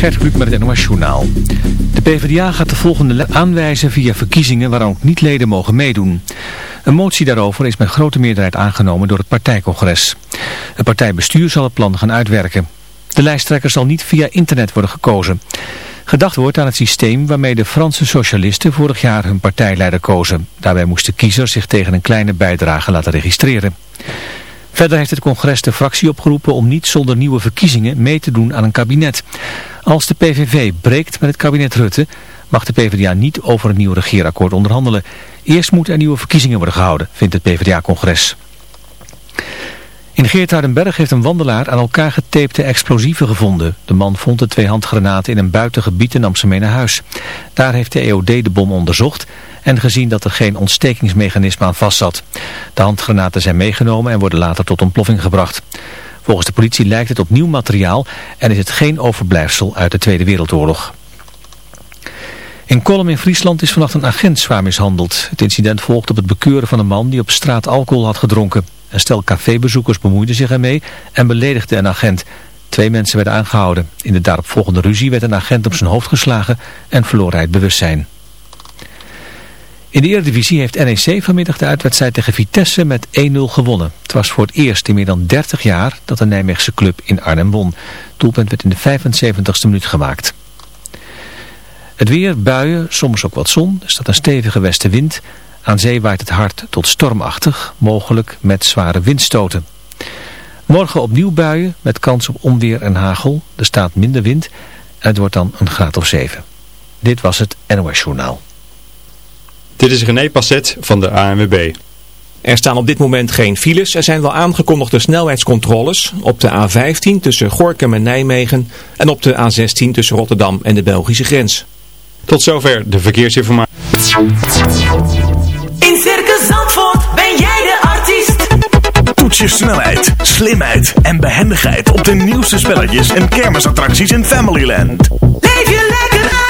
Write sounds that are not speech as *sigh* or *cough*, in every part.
Gert Kluk met het NOS. De PvdA gaat de volgende aanwijzen via verkiezingen waar ook niet-leden mogen meedoen. Een motie daarover is met grote meerderheid aangenomen door het partijcongres. Het partijbestuur zal het plan gaan uitwerken. De lijsttrekker zal niet via internet worden gekozen. Gedacht wordt aan het systeem waarmee de Franse socialisten vorig jaar hun partijleider kozen. Daarbij moesten kiezers zich tegen een kleine bijdrage laten registreren. Verder heeft het congres de fractie opgeroepen om niet zonder nieuwe verkiezingen mee te doen aan een kabinet. Als de PVV breekt met het kabinet Rutte, mag de PvdA niet over een nieuw regeerakkoord onderhandelen. Eerst moeten er nieuwe verkiezingen worden gehouden, vindt het PvdA-congres. In Geertruidenberg heeft een wandelaar aan elkaar getapte explosieven gevonden. De man vond de twee handgranaten in een buitengebied in Amsterdam huis. Daar heeft de EOD de bom onderzocht en gezien dat er geen ontstekingsmechanisme aan vast zat. De handgranaten zijn meegenomen en worden later tot ontploffing gebracht. Volgens de politie lijkt het op nieuw materiaal en is het geen overblijfsel uit de Tweede Wereldoorlog. In Kolm in Friesland is vannacht een agent zwaar mishandeld. Het incident volgt op het bekeuren van een man die op straat alcohol had gedronken. Een stel cafébezoekers bemoeide zich ermee en beledigde een agent. Twee mensen werden aangehouden. In de daaropvolgende ruzie werd een agent op zijn hoofd geslagen en verloor hij het bewustzijn. In de Eredivisie heeft NEC vanmiddag de uitwedstrijd tegen Vitesse met 1-0 gewonnen. Het was voor het eerst in meer dan 30 jaar dat de Nijmeegse club in Arnhem won. Doelpunt werd in de 75ste minuut gemaakt. Het weer, buien, soms ook wat zon. Er staat een stevige westenwind. Aan zee waait het hard tot stormachtig, mogelijk met zware windstoten. Morgen opnieuw buien met kans op onweer en hagel. Er staat minder wind en het wordt dan een graad of 7. Dit was het NOS Journaal. Dit is René Passet van de ANWB. Er staan op dit moment geen files. Er zijn wel aangekondigde snelheidscontroles op de A15 tussen Gorkum en Nijmegen en op de A16 tussen Rotterdam en de Belgische grens. Tot zover de verkeersinformatie. In Circus Zandvoort ben jij de artiest. Toets je snelheid, slimheid en behendigheid op de nieuwste spelletjes en kermisattracties in Familyland. Leef je lekker uit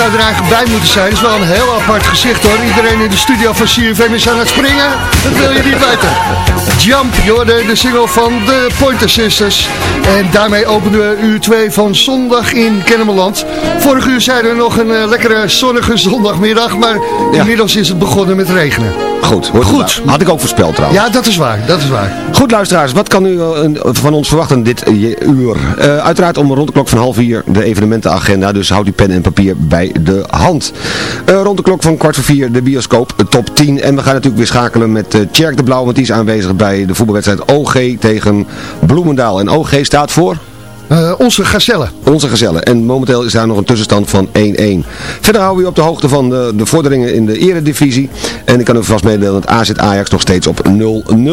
Zou er eigenlijk bij moeten zijn. Het is wel een heel apart gezicht hoor. Iedereen in de studio van CFM is aan het springen. Dat wil je niet weten. Jump, Jorden, de single van de Pointer Sisters. En daarmee openen we uur 2 van zondag in Kennemerland. Vorig uur zeiden we nog een uh, lekkere zonnige zondagmiddag. Maar inmiddels is het begonnen met regenen. Goed, goed. Had ik ook voorspeld trouwens. Ja, dat is waar, dat is waar. Goed luisteraars, wat kan u uh, van ons verwachten dit uh, uur? uiteraard om rond de klok van half vier de evenementenagenda. Dus houd die pen en papier bij de hand. rond de klok van kwart voor vier de bioscoop top 10. En we gaan natuurlijk weer schakelen met uh, Tjerk de Blauw. Want die is aanwezig bij de voetbalwedstrijd OG tegen Bloemendaal. En OG staat voor... Uh, onze gazelle. Onze gazelle. En momenteel is daar nog een tussenstand van 1-1. Verder houden we u op de hoogte van de, de vorderingen in de eredivisie. En ik kan u vast meedelen dat AZ Ajax nog steeds op 0-0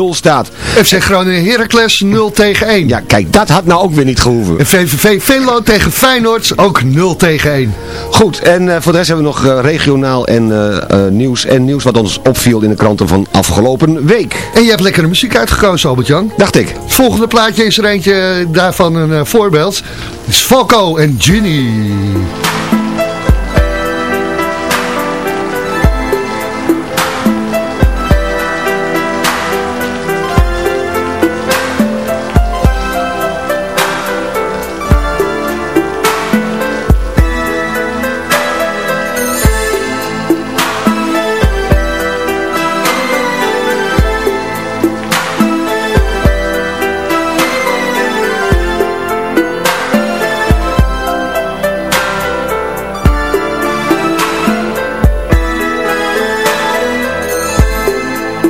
staat. FC Groningen Heracles 0 tegen 1. Ja, kijk, dat had nou ook weer niet gehoeven. En VVV Venlo tegen Feyenoord ook 0 tegen 1. Goed, en uh, voor de rest hebben we nog uh, regionaal en nieuws. En nieuws wat ons opviel in de kranten van afgelopen week. En je hebt lekkere muziek uitgekozen, Albert-Jan. Dacht ik. Het volgende plaatje is er eentje daarvan een voor voorbeeld is Falco en Ginny.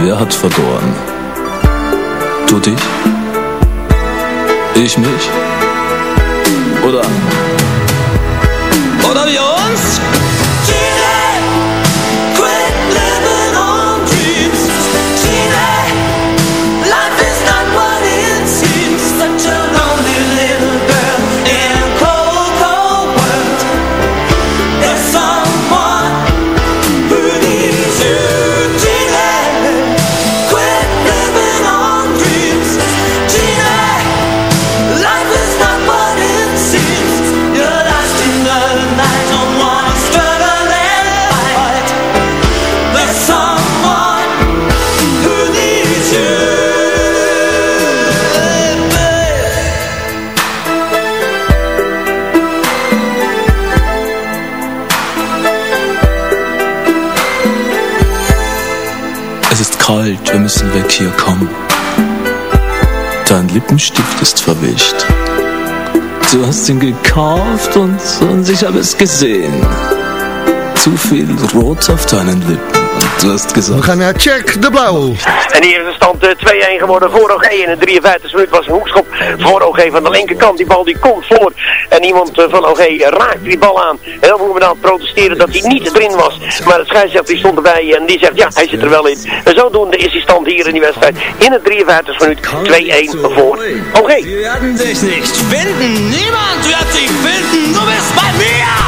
Wer hat verloren? Du dich? Ich mich? Oder? Oder wir müssen weg hier, komm. Dein Lippenstift ist verwischt. Du hast ihn gekauft und, und ich habe es gesehen. Zu viel Rot auf deinen Lippen. Gesagt... We gaan naar Check de Blauw. En hier is de stand 2-1 eh, geworden voor OG. In de 53 minuut was een hoekschop voor OG van de linkerkant. Die bal die komt voor. En iemand eh, van OG raakt die bal aan. Heel veel dan protesteren dat hij niet erin was. Maar het scheidsrechter die stond erbij en die zegt ja, hij zit er wel in. En zodoende is die stand hier in die wedstrijd. In het 53 minuut 2-1 voor OG. Wir werden dich nicht finden. Niemand wird dich finden. Du bist bei mir.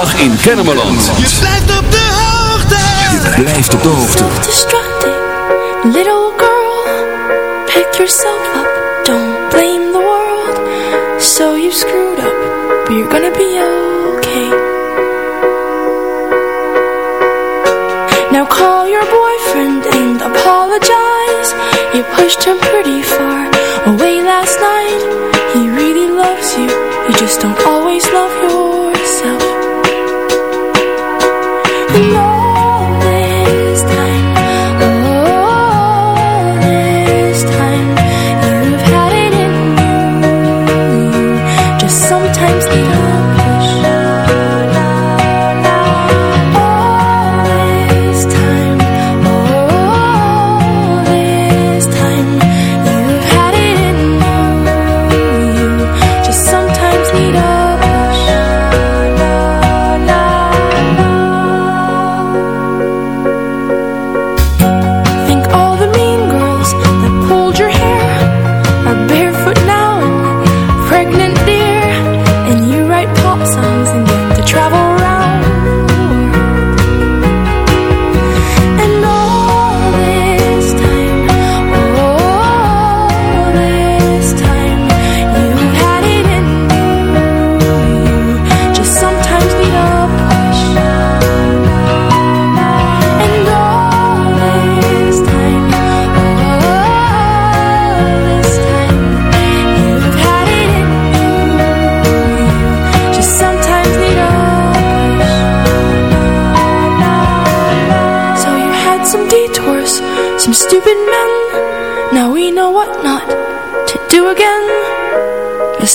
Zondag in Kennemerland. Je blijft op de hoogte. Je blijft op de hoogte. Self-destructing, little girl. Pick yourself up, don't blame the world. So you screwed up, but you're gonna be okay. Now call your boyfriend and apologize. You pushed him pretty far away last night. He really loves you, you just don't always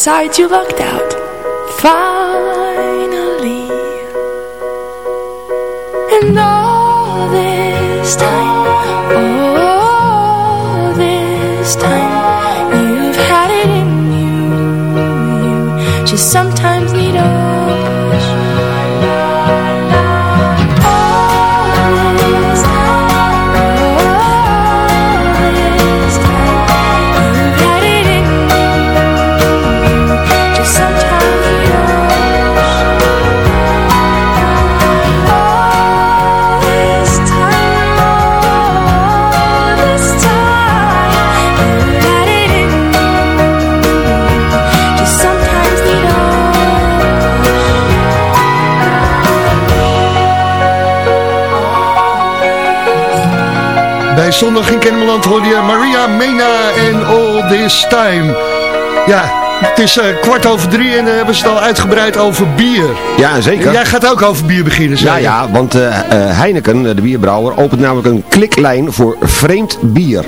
outside you locked out. Zondag in Kennemerland hoorde je Maria Mena en All This Time. Ja, het is eh, kwart over drie en dan hebben ze het al uitgebreid over bier. Ja, zeker. Jij gaat ook over bier beginnen, Ja, zei je? ja, want eh, eh, Heineken, de bierbrouwer, opent namelijk een kliklijn voor vreemd bier.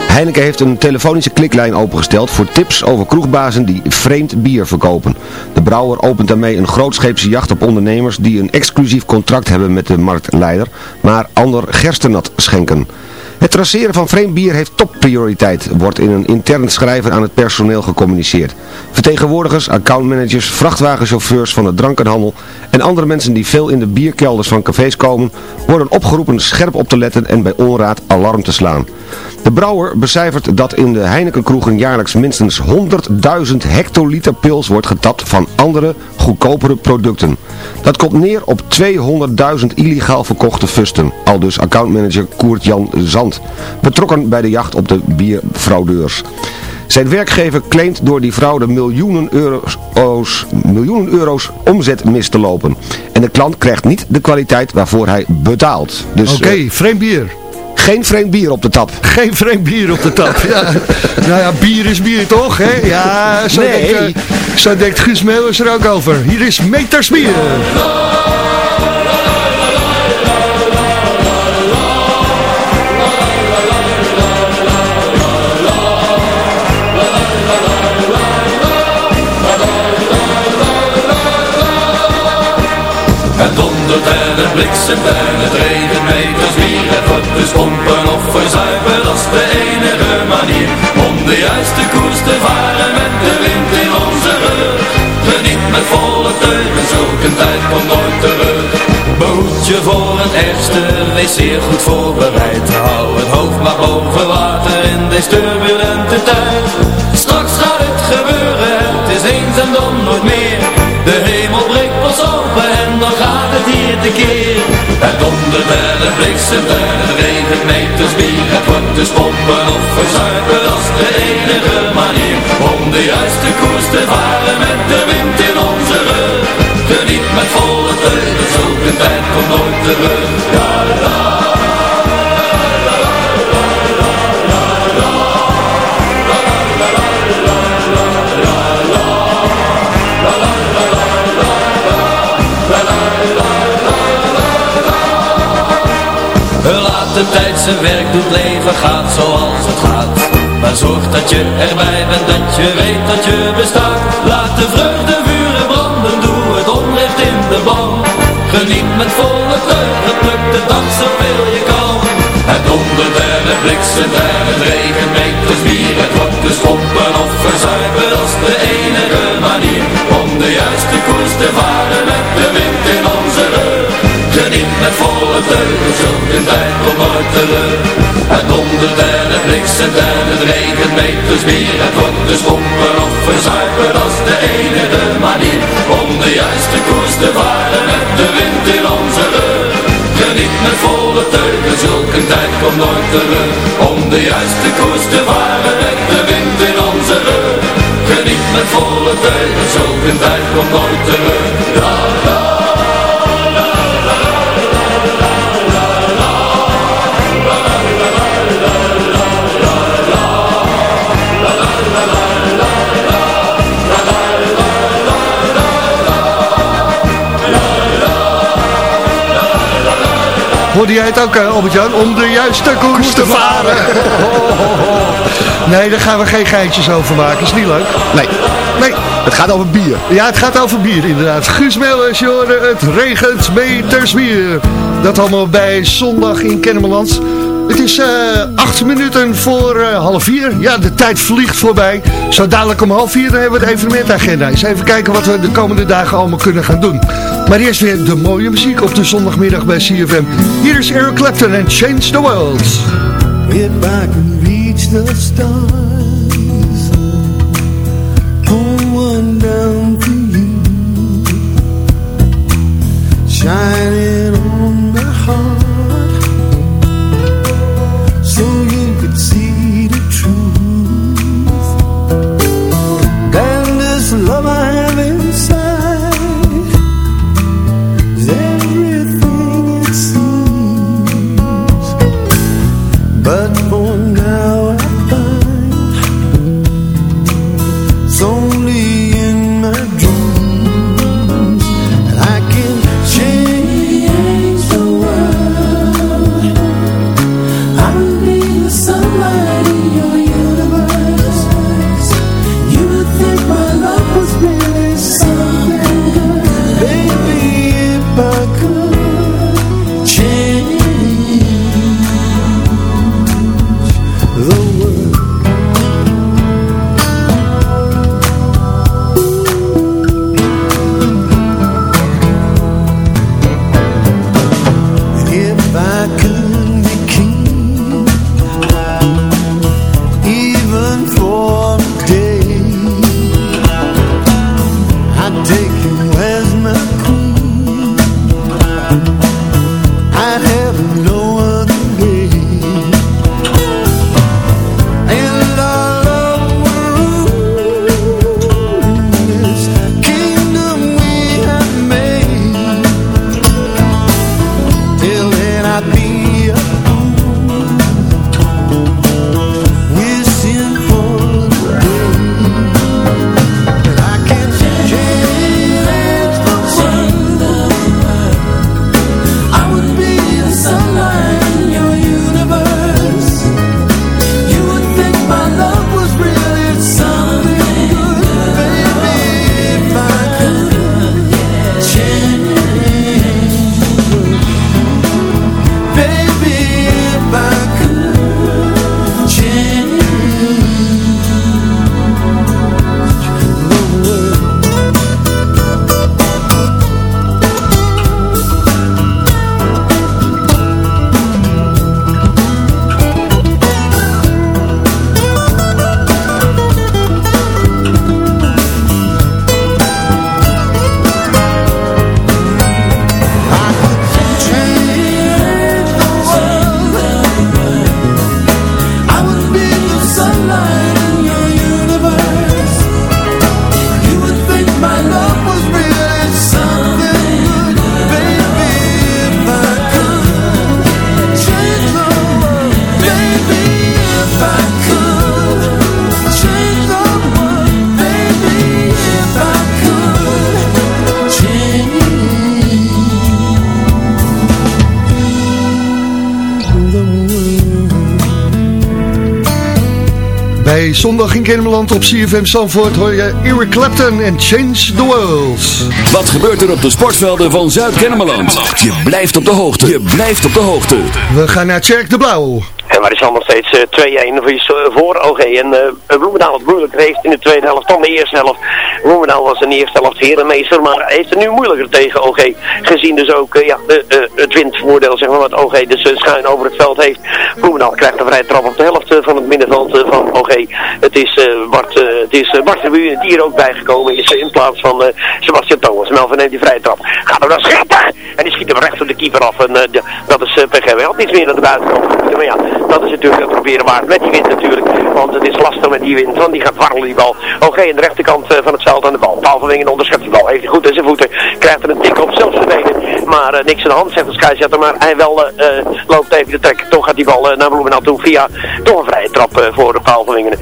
Heineken heeft een telefonische kliklijn opengesteld voor tips over kroegbazen die vreemd bier verkopen. De brouwer opent daarmee een grootscheepse jacht op ondernemers die een exclusief contract hebben met de marktleider, maar ander gerstenat schenken. Het traceren van vreemd bier heeft topprioriteit, wordt in een intern schrijven aan het personeel gecommuniceerd. Vertegenwoordigers, accountmanagers, vrachtwagenchauffeurs van de drankenhandel en andere mensen die veel in de bierkelders van cafés komen, worden opgeroepen scherp op te letten en bij onraad alarm te slaan. De brouwer becijfert dat in de Heinekenkroegen jaarlijks minstens 100.000 hectoliter pils wordt getapt van andere, goedkopere producten. Dat komt neer op 200.000 illegaal verkochte fusten, al dus accountmanager Koert-Jan Zand, betrokken bij de jacht op de bierfraudeurs. Zijn werkgever claimt door die fraude miljoenen euro's, miljoenen euro's omzet mis te lopen. En de klant krijgt niet de kwaliteit waarvoor hij betaalt. Dus, Oké, eh, vreemd bier. Geen vreemd bier op de tap. Geen vreemd bier op de tap. Ja. *laughs* nou ja, bier is bier toch, hè? Ja, zo, Nee. denkt, eh, zo denkt Guus Meeuwis er ook over. Hier is Meters Bier. Het dondert en het bliksemt en het regent dus pompen of verzuipen, dat is de enige manier. Om de juiste koers te varen met de wind in onze rug. Geniet met volle teugen, zulke tijd komt nooit terug. Behoed je voor het ergste, wees zeer goed voorbereid. Hou het hoofd maar boven water in deze turbulente tijd. Straks gaat het gebeuren, het is eens en dan nooit meer. En het bliksemt en het regent meters bier. Het wordt dus pompen of verzuipen, dat is de enige manier. Om de juiste koers te varen met de wind in onze rug. Geniet met volle teugen, zulke tijd komt nooit terug. Ja, la, De tijd zijn werk doet, leven gaat zoals het gaat. Maar zorg dat je erbij bent, dat je weet dat je bestaat. Laat de vreugde vuren branden, doe het onrecht in de ban. Geniet met volle teugen, pluk de dag zoveel je kan. Het dondert en het bliksemt en het meters bier. Het dus pompen of verzuipen, is de enige manier. Om de juiste koers te varen met de wind in Geniet met volle teugen, tijd komt nooit terug. Het dondert en het bliksemt en het regent meters bier. Het wordt dus pompen of verzuipen, dat de enige manier. Om de juiste koers te varen met de wind in onze rug. Geniet met volle teugen, zulke tijd komt nooit terug. Om de juiste koers te varen met de wind in onze rug. Geniet met volle teugen, zulke tijd komt nooit terug. Hoorde jij het ook, eh, Albert-Jan? Om de juiste koers te varen. *laughs* Nee, daar gaan we geen geintjes over maken. Is niet leuk. Nee. Nee. Het gaat over bier. Ja, het gaat over bier inderdaad. Guus hoorde het regent meters bier. Dat allemaal bij zondag in Kennemerland. Het is eh, acht minuten voor eh, half vier. Ja, de tijd vliegt voorbij. Zo dadelijk om half vier dan hebben we de evenementagenda. Eens even kijken wat we de komende dagen allemaal kunnen gaan doen. Maar eerst weer de mooie muziek op de zondagmiddag bij CFM. Hier is Eric Clapton en Change the World. Reach the stars, one down shining for zondag in Kennemerland op CFM Zandvoort hoor je Eric Clapton en Change the World. Wat gebeurt er op de sportvelden van Zuid-Kennemerland? Je blijft op de hoogte. Je blijft op de hoogte. We gaan naar Tjerk de Blauw. En waar is al nog steeds eh, 2-1 voor, voor OG. En Bloemendaal het moeilijk heeft in de tweede helft dan de eerste helft. Bloemendaal was in de eerste helft herenmeester, maar heeft het nu moeilijker tegen OG. Gezien dus ook ja, het windvoordeel zeg maar, wat OG dus schuin over het veld heeft. Bloemendaal krijgt een vrije trap op de helft van het middenveld van OG. Het is Bart, het is Bart de Buur die er ook bijgekomen is in plaats van Sebastian Thomas. Melvin neemt die vrije trap. Gaat er dan schieten! En die schiet hem recht op de keeper af. En dat is uh, PGW. Had niets meer dan de buitenkant. Maar ja, dat is natuurlijk het proberen waard met die wind natuurlijk. Want het is lastig met die wind, want die gaat warrelen die bal. Oké, aan de rechterkant van het veld aan de bal. Paul van Wingen onderschept die bal. Heeft hij goed in zijn voeten. Krijgt er een tik op, zelfs zijn benen. Maar uh, niks aan de hand, zegt de scheidsrechter. Maar hij wel uh, loopt even de trek. Toch gaat die bal naar Bloemendaal toe via toch een vrije trap voor Paul van Wingen.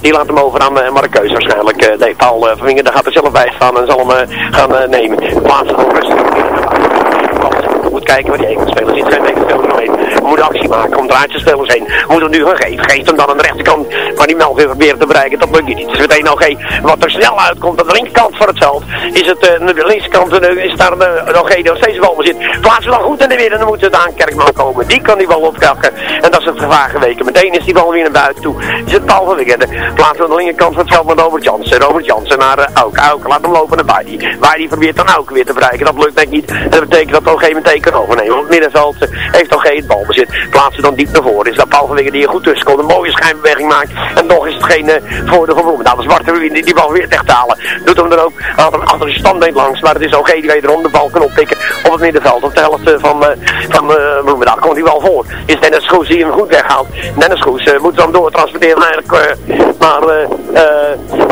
die laat hem over aan uh, Markeus waarschijnlijk. nee, Paul van Wingen daar gaat er zelf bij staan en zal hem gaan nemen. Plaatsen dan rustig moet kijken waar die Engelsspelers zitten. Geen Engelsspelers nog heen. We moeten actie maken om draadjespelers heen. We moeten hem nu gaan geven. Geeft hem dan aan de rechterkant. Maar die Melvin proberen te bereiken. Dat lukt niet. Het is meteen één. Wat er snel uitkomt aan de linkerkant van het veld. Is het uh, de linkerkant uh, is daar uh, nog één. Nog steeds bal zit. Plaatsen dan goed in de weer. En dan moet het aan Kerkman komen. Die kan die bal opkrakken. En dat is het gevaar geweken. Meteen is die bal weer naar buiten toe. Is het Paul van Wiggende. Plaatsen we aan de linkerkant van het veld met Robert Jansen. Robert Jansen naar uh, Auk. Auk laat hem lopen naar Baidi. Baidi probeert dan Auk weer te bereiken. Dat lukt denk niet. En dat betekent dat er geen meteen kan overnemen. Want het middenveld heeft nog geen balbezit. Plaatsen dan diep naar voren. Is dat Paul van Wingen die er goed tussen komt. Een mooie schijnbeweging maakt. En nog is het geen uh, voordeel van Bloemendaal. De zwarte die, die bal weer echt halen. Doet hem er ook haalt hem achter de standbeen langs. Maar het is OG die wederom de bal kan oppikken op het middenveld. Op de helft uh, van, uh, van Bloemendaal komt hij wel voor. Is Dennis Goes die hem goed weghaalt. Dennis Goes moet dan doortransporteren eigenlijk naar,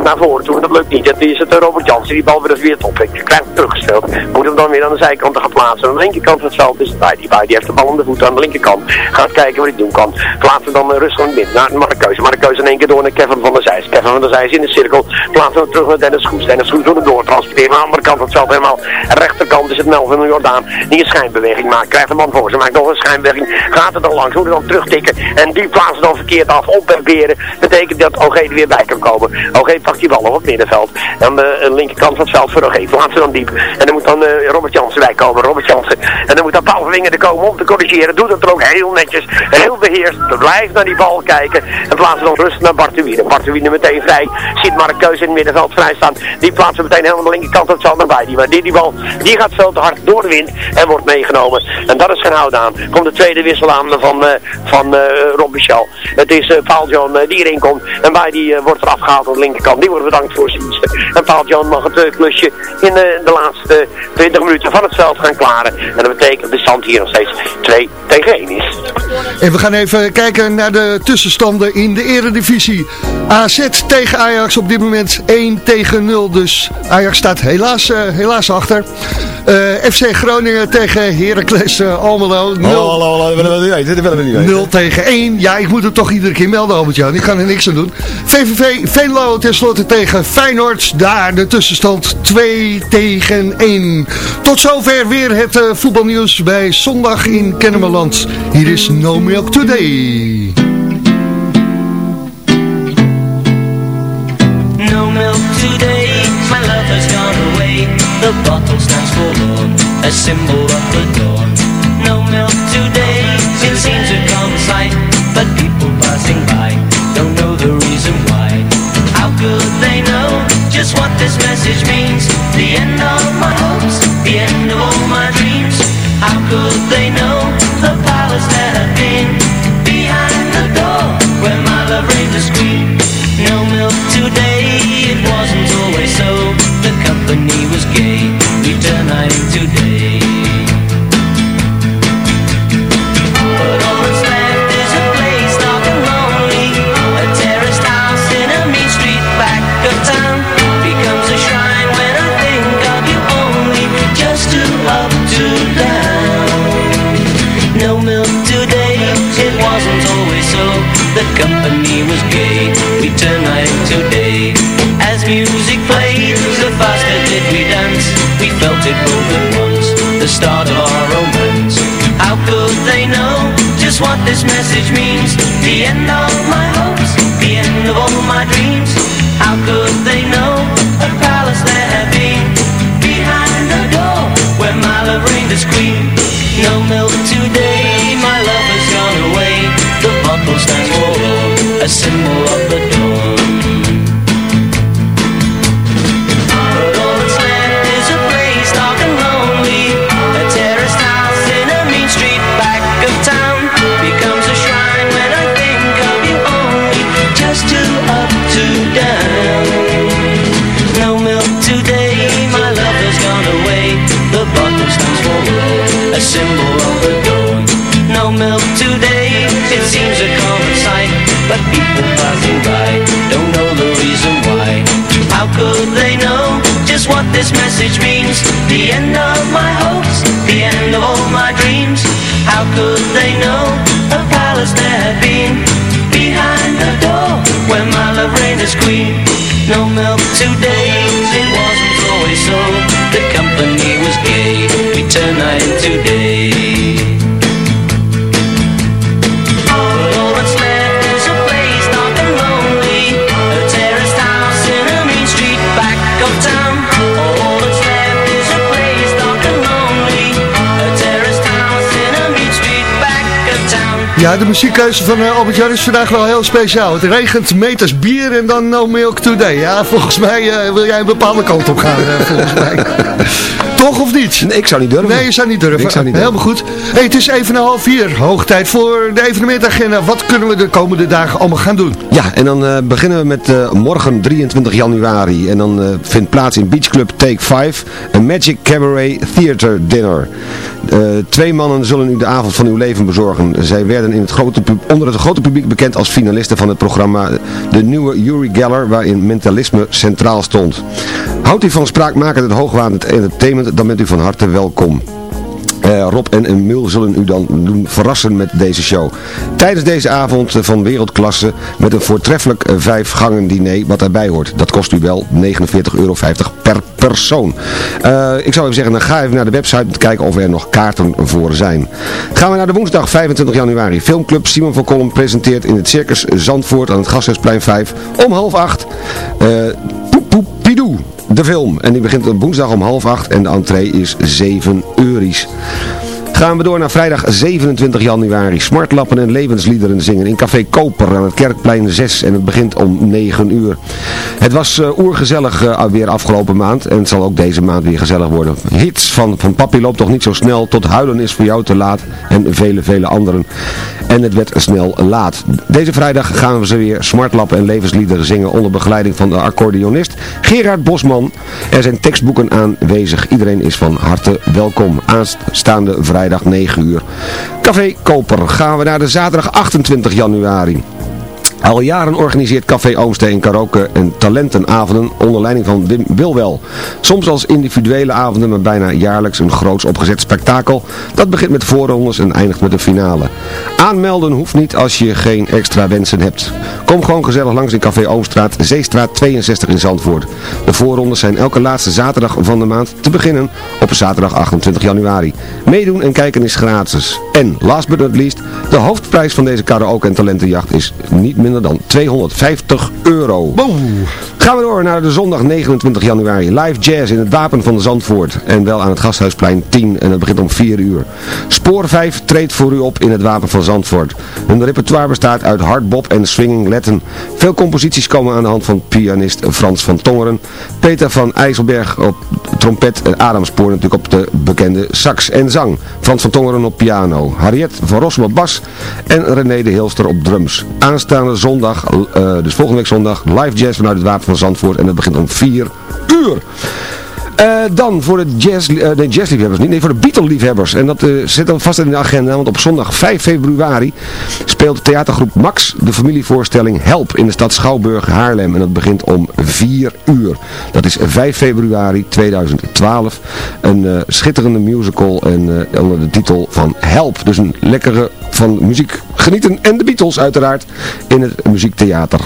naar voren toe. Dat lukt niet. Het is het Robert Jansen die bal weer weer oppikt. Krijgt hem teruggespeeld. Moet hem dan weer aan de zijkant gaan plaatsen. Aan de linkerkant van het veld is het bij. Die bij die heeft de bal om de voet aan de linkerkant. Gaat kijken wat hij doen kan. Plaatsen dan rustig in binnen naar Markeuze. Markeuze in één keer door naar Kevin van der Zijs. Kevin van der Zijs in de cirkel. Plaatsen terug naar Dennis Goes. Dennis Goes door hem door transporteren. Aan de andere kant van het veld helemaal. Rechterkant is het Melvin Jordaan. Die een schijnbeweging maakt. Krijgt een man voor. Ze maakt nog een schijnbeweging. Gaat er dan langs. Er dan terugtikken. En die plaatsen dan verkeerd af. Op en beren. Betekent dat OG er weer bij kan komen. OG pakt die bal op het middenveld. En de linkerkant van het veld voor OG. Plaatsen dan diep. En dan moet dan uh, Robert Jansen bij komen. Robert Jansen. En dan moet dan Paul Wingen er komen om te corrigeren. Doet het er ook heel netjes. Heel beheerst. Blijft naar die bal kijken. En plaatsen dan rustig naar Bart de Wiene. Bart de Wiene meteen vrij. Ziet Mark Keus in het middenveld vrij staan. Die plaatsen meteen helemaal de linkerkant. Dat zal erbij. Die, maar die, die bal die gaat veel te hard door de wind. En wordt meegenomen. En dat is geen houd aan. Komt de tweede wissel aan van, uh, van uh. Het is uh, Paul John die erin komt. En bij die wordt eraf gehaald aan de linkerkant. Die wordt bedankt voor zijn diensten. En Paul John mag het klusje in de laatste 20 minuten van het veld gaan klaren. En dat betekent dat de stand hier nog steeds 2 tegen 1 is. En we gaan even kijken naar de tussenstanden in de eredivisie. AZ tegen Ajax op dit moment 1 tegen 0. Dus Ajax staat helaas, uh, helaas achter. Uh, FC Groningen tegen Heracles uh, Almelo. 0, hallo, hallo, hallo, dat willen we niet weten. Dat willen we niet weten. 0 tegen 1. Ja, ik moet het toch iedere keer melden, Albert-Jan. Ik kan er niks aan doen. VVV Venlo tenslotte tegen Feyenoord. Daar de tussenstand 2 tegen 1. Tot zover weer het uh, voetbalnieuws bij Zondag in Kennemerland. Hier is No Milk Today. No milk today, my love has gone away. The bottle stands forlorn, a symbol of the dawn. No milk today, it seems a common sight, but people passing by don't know the reason why. How could they know just what this message means? Both at once, the start of our romance. How could they know just what this message means? The end of my hopes, the end end of all my dreams. How could they know a palace there had been behind the door where my love reigned as queen? Message means? The end of my hopes, the end of all my dreams. How could they know Ja, de muziekkeuze van uh, Albert Jan is vandaag wel heel speciaal. Het regent meters bier en dan no milk today. Ja, volgens mij uh, wil jij een bepaalde kant op gaan, uh, volgens mij. *laughs* Toch of niet? Nee, ik zou niet durven. Nee, je zou niet durven. Ik zou niet Helemaal goed. Hey, het is even een half vier. Hoog tijd voor de evenementagenda. Wat kunnen we de komende dagen allemaal gaan doen? Ja, en dan uh, beginnen we met uh, morgen 23 januari. En dan uh, vindt plaats in Beach Club Take 5 een Magic Cabaret Theater Dinner. Twee mannen zullen u de avond van uw leven bezorgen. Zij werden in het grote onder het grote publiek bekend als finalisten van het programma De Nieuwe Yuri Geller, waarin mentalisme centraal stond. Houdt u van spraakmakend het hoogwaardig entertainment, dan bent u van harte welkom. Uh, Rob en Emil zullen u dan doen verrassen met deze show. Tijdens deze avond van wereldklasse met een voortreffelijk uh, vijf gangen diner wat erbij hoort. Dat kost u wel 49,50 euro per persoon. Ik zou even zeggen, dan ga even naar de website om te kijken of er nog kaarten voor zijn. Gaan we naar de woensdag 25 januari. Filmclub Simon van Kolm presenteert in het Circus Zandvoort aan het Gasthuisplein 5 om half acht. Poep Poep Pidoo de film. En die begint op woensdag om half acht en de entree is 7 euro's. Gaan we door naar vrijdag 27 januari. Smartlappen en levensliederen zingen in Café Koper aan het Kerkplein 6 en het begint om 9 uur. Het was uh, oergezellig uh, weer afgelopen maand en het zal ook deze maand weer gezellig worden. Hits van, van Papi loopt toch niet zo snel, tot huilen is voor jou te laat en vele vele anderen. En het werd snel laat. Deze vrijdag gaan we ze weer Smartlappen en levensliederen zingen onder begeleiding van de accordeonist Gerard Bosman. Er zijn tekstboeken aanwezig. Iedereen is van harte welkom. Aanstaande vrijdag vrijdag 9 uur. Café Koper. Gaan we naar de zaterdag 28 januari. Al jaren organiseert Café Oomsteen karaoke en talentenavonden onder leiding van Wim Wilwel. Soms als individuele avonden, maar bijna jaarlijks een groots opgezet spektakel. Dat begint met voorrondes en eindigt met de finale. Aanmelden hoeft niet als je geen extra wensen hebt. Kom gewoon gezellig langs in Café Oomstraat, Zeestraat 62 in Zandvoort. De voorrondes zijn elke laatste zaterdag van de maand te beginnen op zaterdag 28 januari. Meedoen en kijken is gratis. En, last but not least, de hoofdprijs van deze karaoke en talentenjacht is niet minder dan 250 euro. Boom. Gaan we door naar de zondag 29 januari. Live jazz in het Wapen van de Zandvoort. En wel aan het Gasthuisplein 10 en het begint om 4 uur. Spoor 5 treedt voor u op in het Wapen van Zandvoort. Hun repertoire bestaat uit hardbop en swinging letten. Veel composities komen aan de hand van pianist Frans van Tongeren. Peter van IJsselberg op trompet en Adam Spoor natuurlijk op de bekende sax en zang. Frans van Tongeren op piano. Harriet van Rossum op bas en René de Hilster op drums. Aanstaande zondag, uh, dus volgende week zondag, live jazz vanuit het Wapen van Zandvoort en dat begint om 4 uur. Uh, dan voor de, jazz, de jazzliefhebbers niet, nee voor de Beatle-liefhebbers. En dat uh, zit dan vast in de agenda, want op zondag 5 februari speelt theatergroep Max de familievoorstelling Help in de stad Schouwburg Haarlem. En dat begint om 4 uur. Dat is 5 februari 2012. Een schitterende musical en onder de titel van Help. Dus een lekkere van muziek genieten en de Beatles uiteraard in het muziektheater.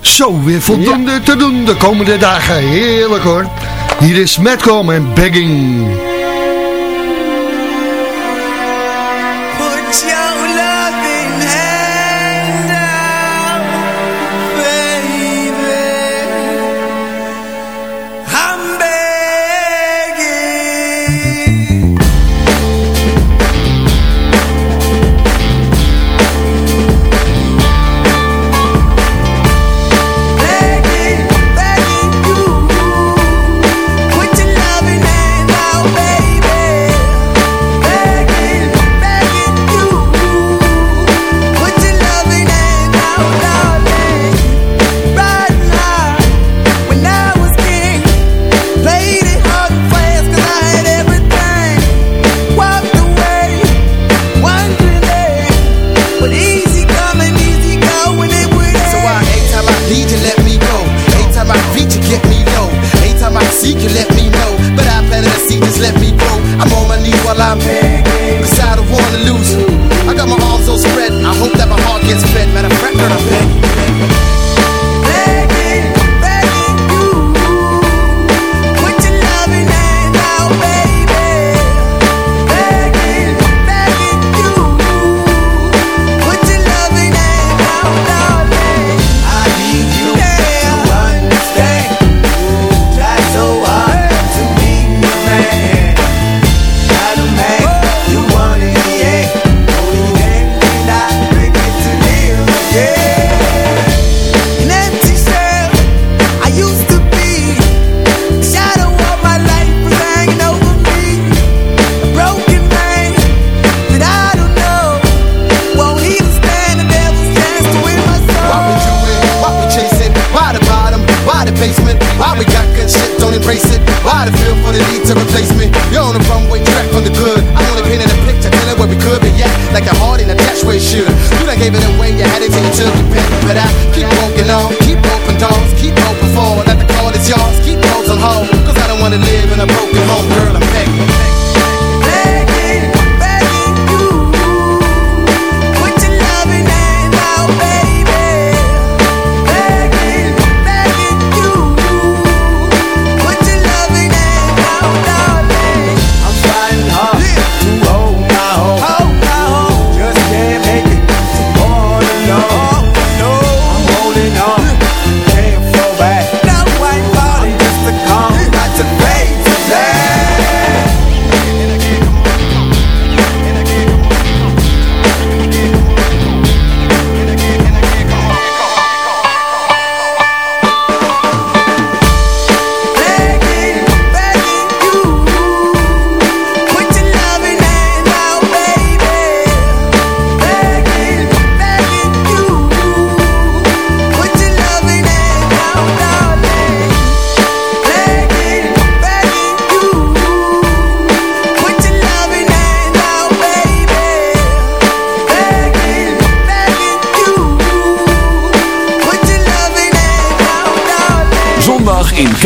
Zo, weer voldoende ja. te doen de komende dagen. Heerlijk hoor. Hier is Madcom en Begging.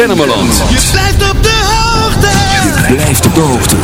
Kennemerland. Je blijft op de hoogte. Je blijft op de hoogte.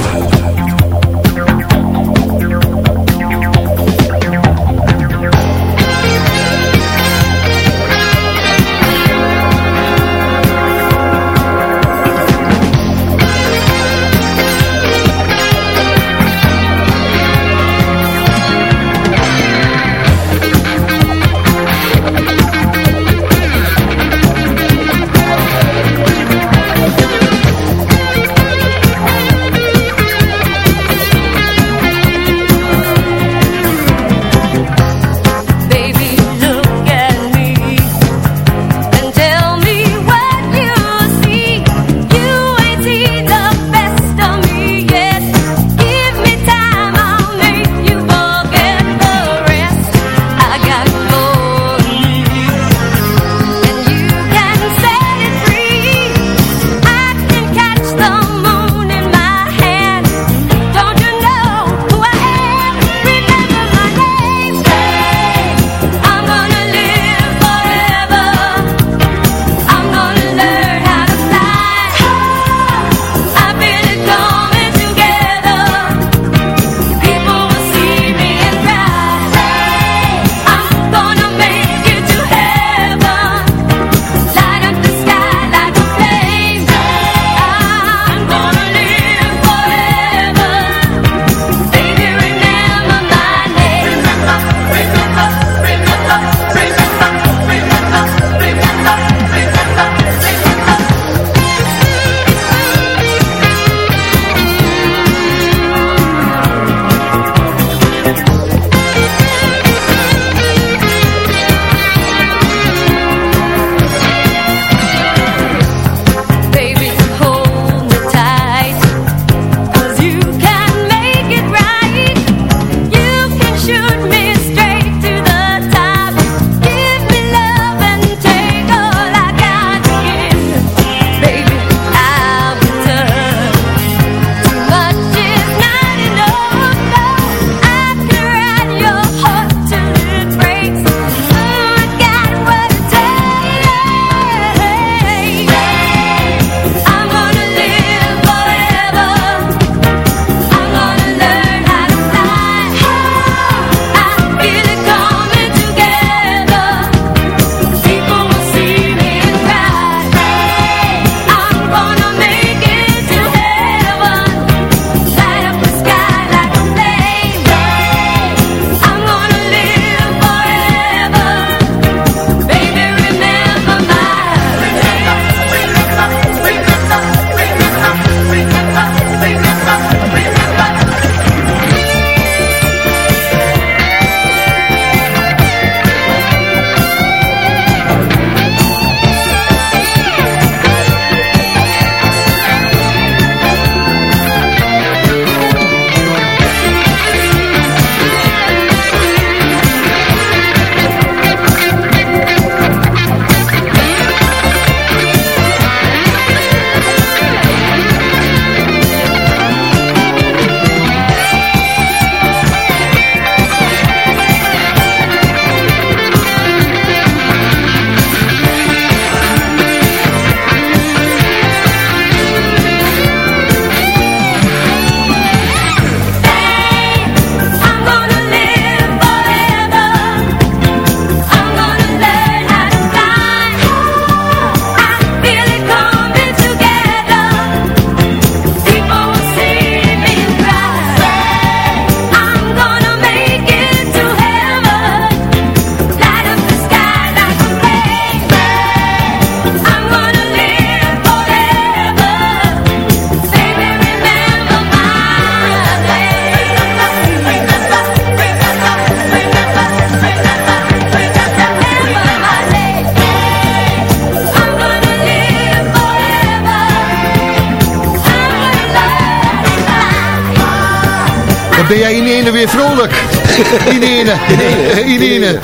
In ene. *laughs* In ene.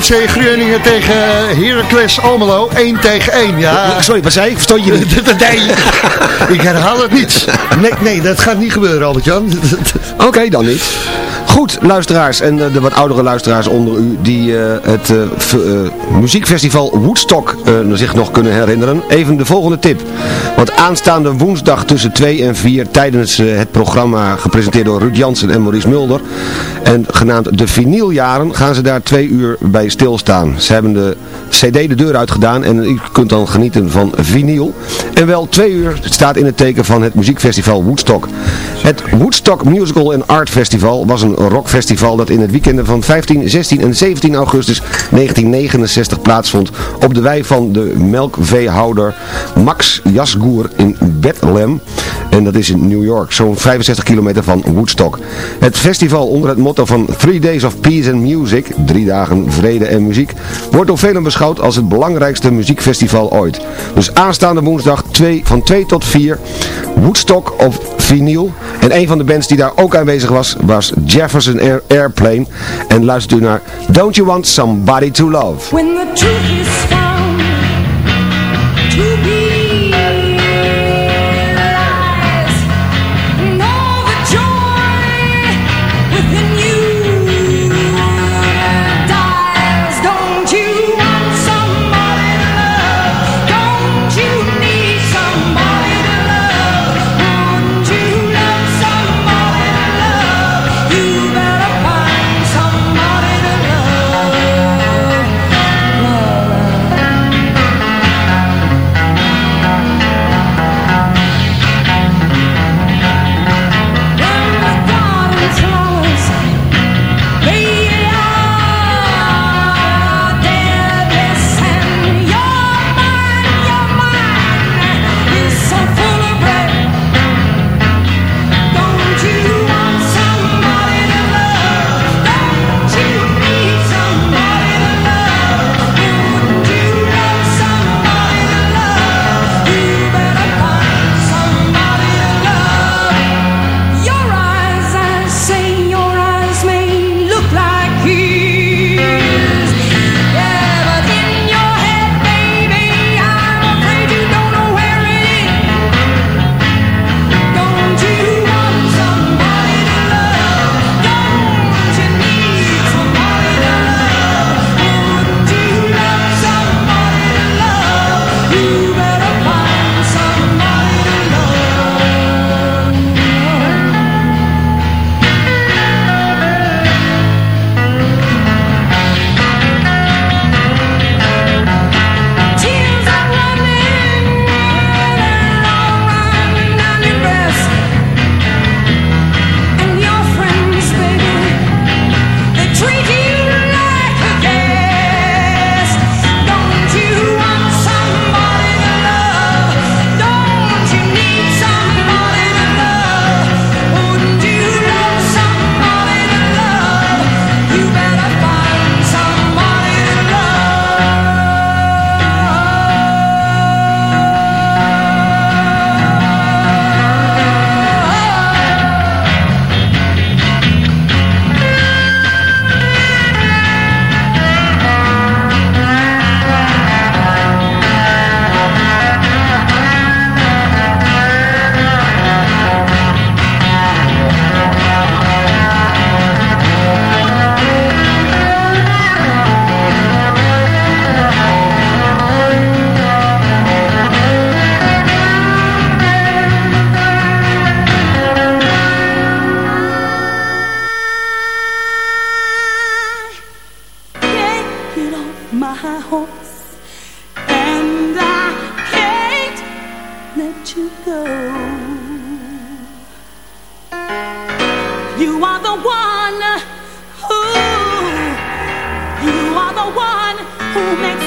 FC Groningen tegen Heracles Almelo. 1 tegen 1. Ja. Sorry, wat zei? Verstond je niet? *laughs* nee, ik herhaal het niet. Nee, nee dat gaat niet gebeuren, Albert-Jan. Oké, dan niet. Goed, luisteraars en eh, de wat oudere luisteraars onder u die eh, het eh, muziekfestival Woodstock zich nog kunnen herinneren. Even de volgende tip. Want aanstaande woensdag tussen 2 en 4 tijdens het programma gepresenteerd door Ruud Jansen en Maurice Mulder en genaamd de vinyljaren gaan ze daar twee uur bij stilstaan. Ze hebben de cd de deur uitgedaan en u kunt dan genieten van vinyl. En wel twee uur staat in het teken van het muziekfestival Woodstock. Het Woodstock Musical and Art Festival was een rockfestival dat in het weekenden van 15, 16 en 17 augustus 1969 plaatsvond op de wei van de melkveehouder Max Jasgoer in Bethlehem. En dat is in New York, zo'n 65 kilometer van Woodstock. Het festival onder het motto van Three Days of Peace and Music, drie dagen vrede en muziek, wordt door velen beschouwd als het belangrijkste muziekfestival ooit. Dus aanstaande woensdag 2, van 2 tot 4, Woodstock op vinyl. En een van de bands die daar ook aanwezig was, was Jefferson Air Airplane. En luistert u naar Don't You Want Somebody to Love. When the You are the one who, you are the one who makes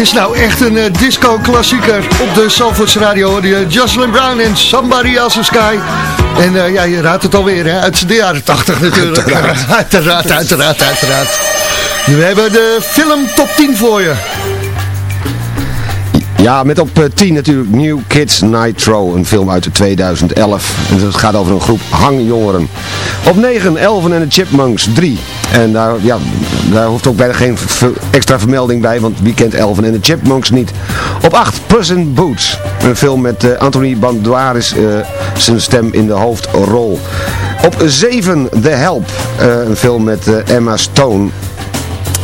is nou echt een eh, disco-klassieker op de Zalvoorts Radio. hoorde je Jocelyn Brown en Somebody Else's Sky. En eh, ja, je raadt het alweer, hè? uit de jaren 80 natuurlijk. Uiteraard. *laughs* uiteraard, uiteraard, uiteraard. We hebben de film top 10 voor je. Ja, met op eh, 10 natuurlijk New Kids Nitro, een film uit 2011. En het gaat over een groep hangjongeren. Op 9 Elven en de Chipmunks 3. En daar, ja, daar hoeft ook bijna geen extra vermelding bij, want wie kent Elven en de Chipmunks niet. Op 8 Puss in Boots, een film met eh, Anthony Banduaris eh, zijn stem in de hoofdrol. Op 7 The Help, eh, een film met eh, Emma Stone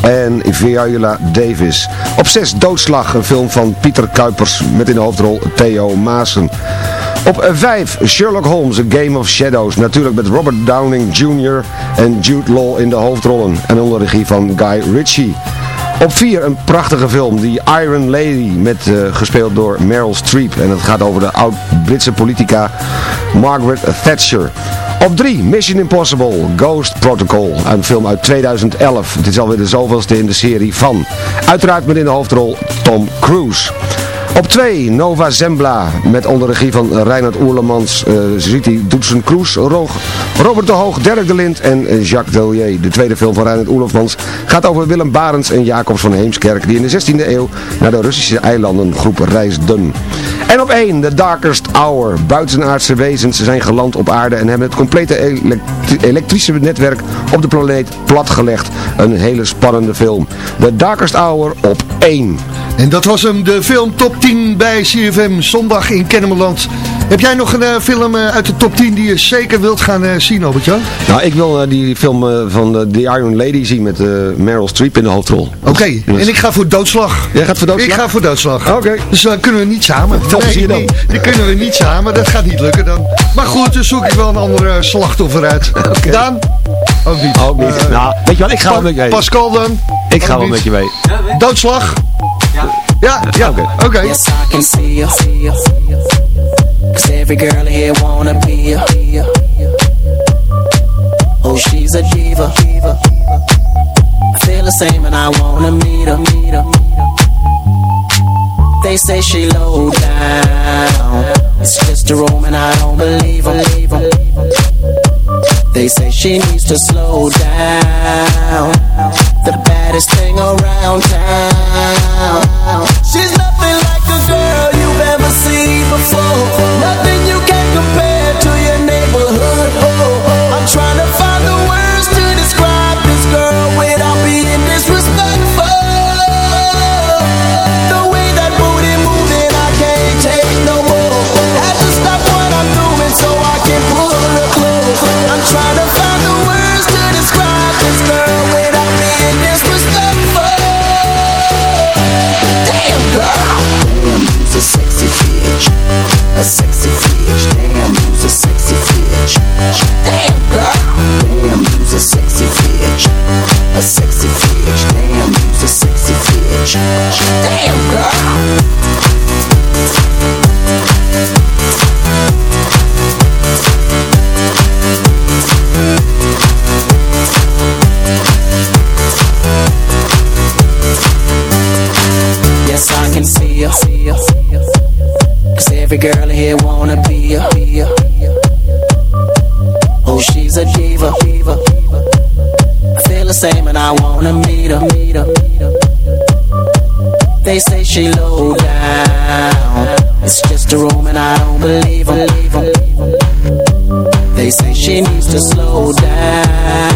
en Viola Davis. Op 6 Doodslag, een film van Pieter Kuipers met in de hoofdrol Theo Maassen. Op 5 Sherlock Holmes, A Game of Shadows. Natuurlijk met Robert Downing Jr. en Jude Law in de hoofdrollen. En onder regie van Guy Ritchie. Op 4 een prachtige film, The Iron Lady, met, eh, gespeeld door Meryl Streep. En het gaat over de oud-Britse politica Margaret Thatcher. Op 3 Mission Impossible, Ghost Protocol, een film uit 2011. Het is alweer de zoveelste in de serie van. Uiteraard met in de hoofdrol Tom Cruise. Op 2 Nova Zembla met onder regie van Reinhard Oerlemans, uh, Ziti Doetsen Kroes, Ro- Robert de Hoog, Dirk de Lind en eh, Jacques Delier. De tweede film van Reinhard Oerlemans gaat over Willem Barends en Jacobs van Heemskerk die in de 16e eeuw naar de Russische eilandengroep reisden. En op 1 The Darkest Hour. Buitenaardse wezens zijn geland op aarde en hebben het complete elekt- elektrische netwerk op de planeet platgelegd. Een hele spannende film. The Darkest Hour op 1. En dat was hem, de film top 10 bij CFM zondag in Kennemerland. Heb jij nog een eh, film eh, uit de top 10 die je zeker wilt gaan eh, zien, Albert-Jan? Nou, ik wil die film van The Iron Lady zien met Meryl Streep in de hoofdrol. Oké, Dus- en ik ga voor doodslag. Jij gaat voor doodslag? Ik ga voor doodslag. Oké. Dus dan kunnen we niet samen. Veel plezier dan. die, die kunnen we niet samen, dat gaat niet lukken dan. Maar goed, dan zoek ik wel een andere slachtoffer uit. *laughs* Daan? Ook niet. Ook niet. Eh, nou, weet je wat, ik ga wel met je mee. Pascal dan? Ik ga wel niet. met je mee. Doodslag? Ja, ja, oké. Yes, I can see you. Cause every girl here wanna be you. Oh, she's a diva. I feel the same and I wanna meet her. Meet her. They say she low down. It's just a room and I don't believe 'em. Believe 'em. They say she needs to slow down. The baddest thing around town. She's nothing like the girl you've ever seen before. Nothing same and I wanna meet her. They say she low down. It's just a room and I don't believe 'em. They say she needs to slow down.